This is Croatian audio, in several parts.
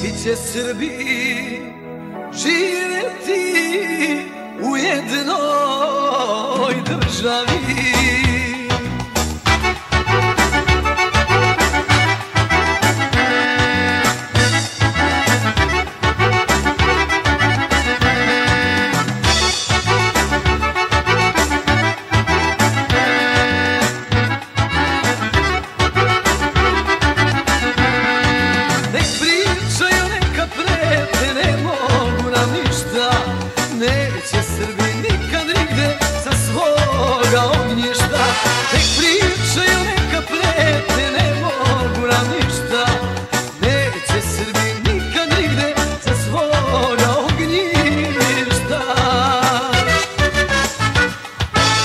Svi će Srbi živjeti u jednoj državi Neće Srbi nikad nigde sa svoga ognjišta. Nek pričaju neka prete, ne mogu nam ništa. Neće Srbi nikad nigde sa svoga ognjišta.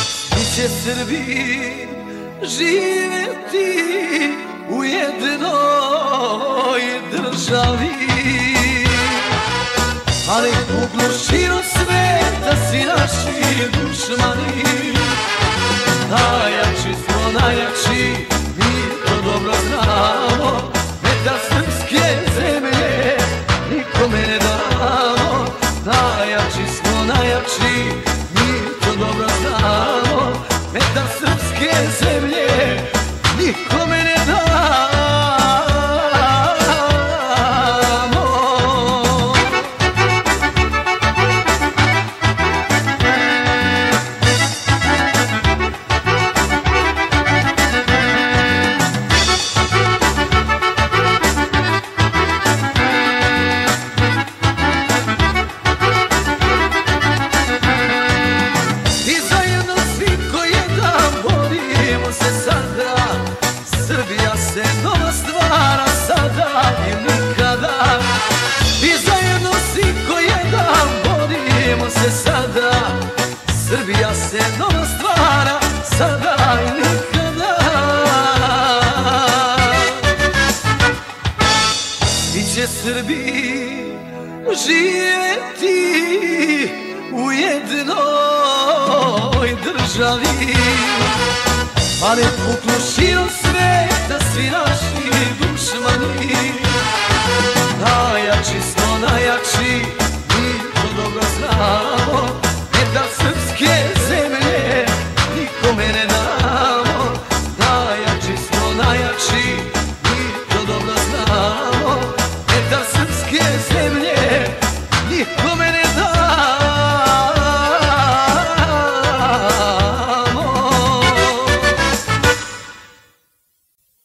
Svi će Srbi živjeti u jednoj državi ali puknu širom sveta si naši dušmani. Najjači smo, najjači, mi to dobro znamo. Metar srpske zemlje nikome ne damo. Najjači smo, najjači, mi to dobro znamo. Metar srpske zemlje se sada Srbija se nova stvara Sada i nikada. Svi će Srbi živjeti u jednoj državi Ali puknu širom sveta svi naši